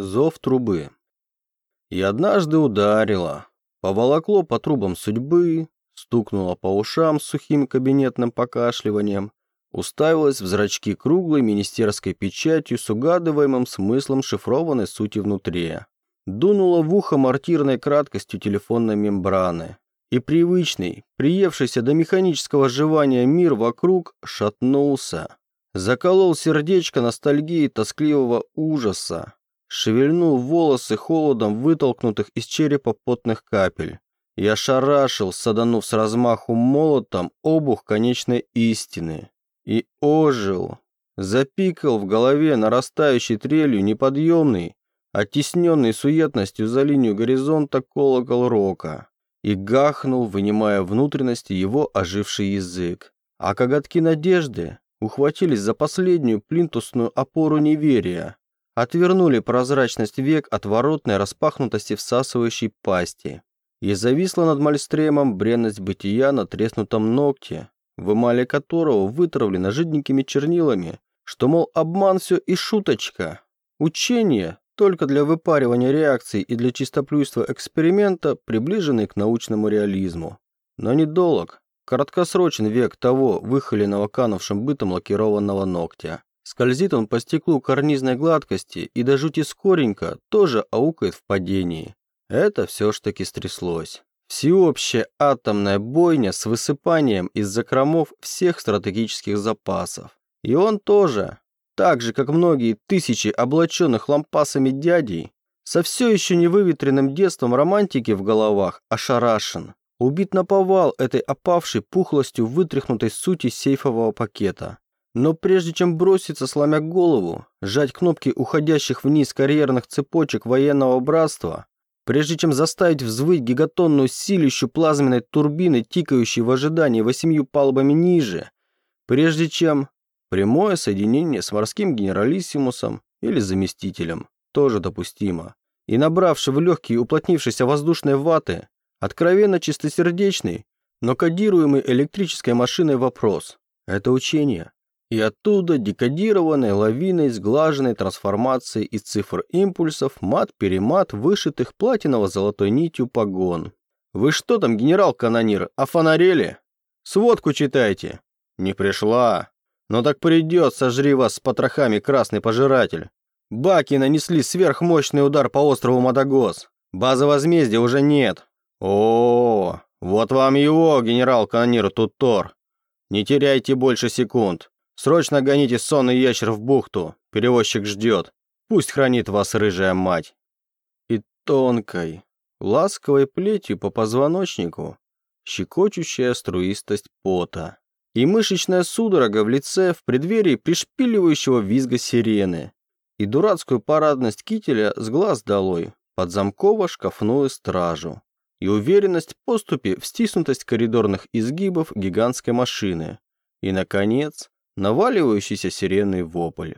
Зов трубы. И однажды ударило, поволокло по трубам судьбы, стукнуло по ушам с сухим кабинетным покашливанием, уставилась в зрачки круглой министерской печатью с угадываемым смыслом шифрованной сути внутри. Дунула в ухо мартирной краткостью телефонной мембраны. И привычный, приевшийся до механического жевания мир вокруг шатнулся. Заколол сердечко ностальгии тоскливого ужаса. Шевельнул волосы холодом вытолкнутых из черепа потных капель. И ошарашил, саданув с размаху молотом обух конечной истины. И ожил. Запикал в голове нарастающей трелью неподъемный, оттесненный суетностью за линию горизонта колокол рока. И гахнул, вынимая внутренности его оживший язык. А коготки надежды ухватились за последнюю плинтусную опору неверия, отвернули прозрачность век от воротной распахнутости всасывающей пасти. И зависла над мальстремом бренность бытия на треснутом ногте, в эмали которого вытравлено жиденькими чернилами, что, мол, обман все и шуточка. Учение только для выпаривания реакций и для чистоплюйства эксперимента, приближенный к научному реализму. Но недолг, Краткосрочен век того, выхоленного канувшим бытом лакированного ногтя. Скользит он по стеклу карнизной гладкости и до жути скоренько тоже аукает в падении. Это все ж таки стряслось. Всеобщая атомная бойня с высыпанием из закромов всех стратегических запасов. И он тоже, так же, как многие тысячи облаченных лампасами дядей, со все еще невыветренным детством романтики в головах ошарашен. Убит на повал этой опавшей пухлостью вытряхнутой сути сейфового пакета. Но прежде чем броситься, сломя голову, сжать кнопки уходящих вниз карьерных цепочек военного братства, прежде чем заставить взвыть гигатонную силищу плазменной турбины, тикающей в ожидании восемью палубами ниже, прежде чем прямое соединение с морским генералиссимусом или заместителем, тоже допустимо, и набравший в легкие уплотнившейся воздушной ваты, Откровенно чистосердечный, но кодируемый электрической машиной вопрос. Это учение. И оттуда декодированной лавиной сглаженной трансформации из цифр импульсов мат-перемат вышитых платиново-золотой нитью погон. Вы что там, генерал-канонир, офонарели? Сводку читайте. Не пришла. Но так придет, сожри вас с потрохами красный пожиратель. Баки нанесли сверхмощный удар по острову Мадагос. Базы возмездия уже нет. О, вот вам его, генерал-канонир Тутор. Не теряйте больше секунд. Срочно гоните сонный ящер в бухту. Перевозчик ждет. Пусть хранит вас рыжая мать. И тонкой, ласковой плетью по позвоночнику, щекочущая струистость пота. И мышечная судорога в лице в преддверии пришпиливающего визга сирены. И дурацкую парадность кителя с глаз долой под замково-шкафную стражу и уверенность поступи в стиснутость коридорных изгибов гигантской машины. И, наконец, наваливающийся сиренный вопль.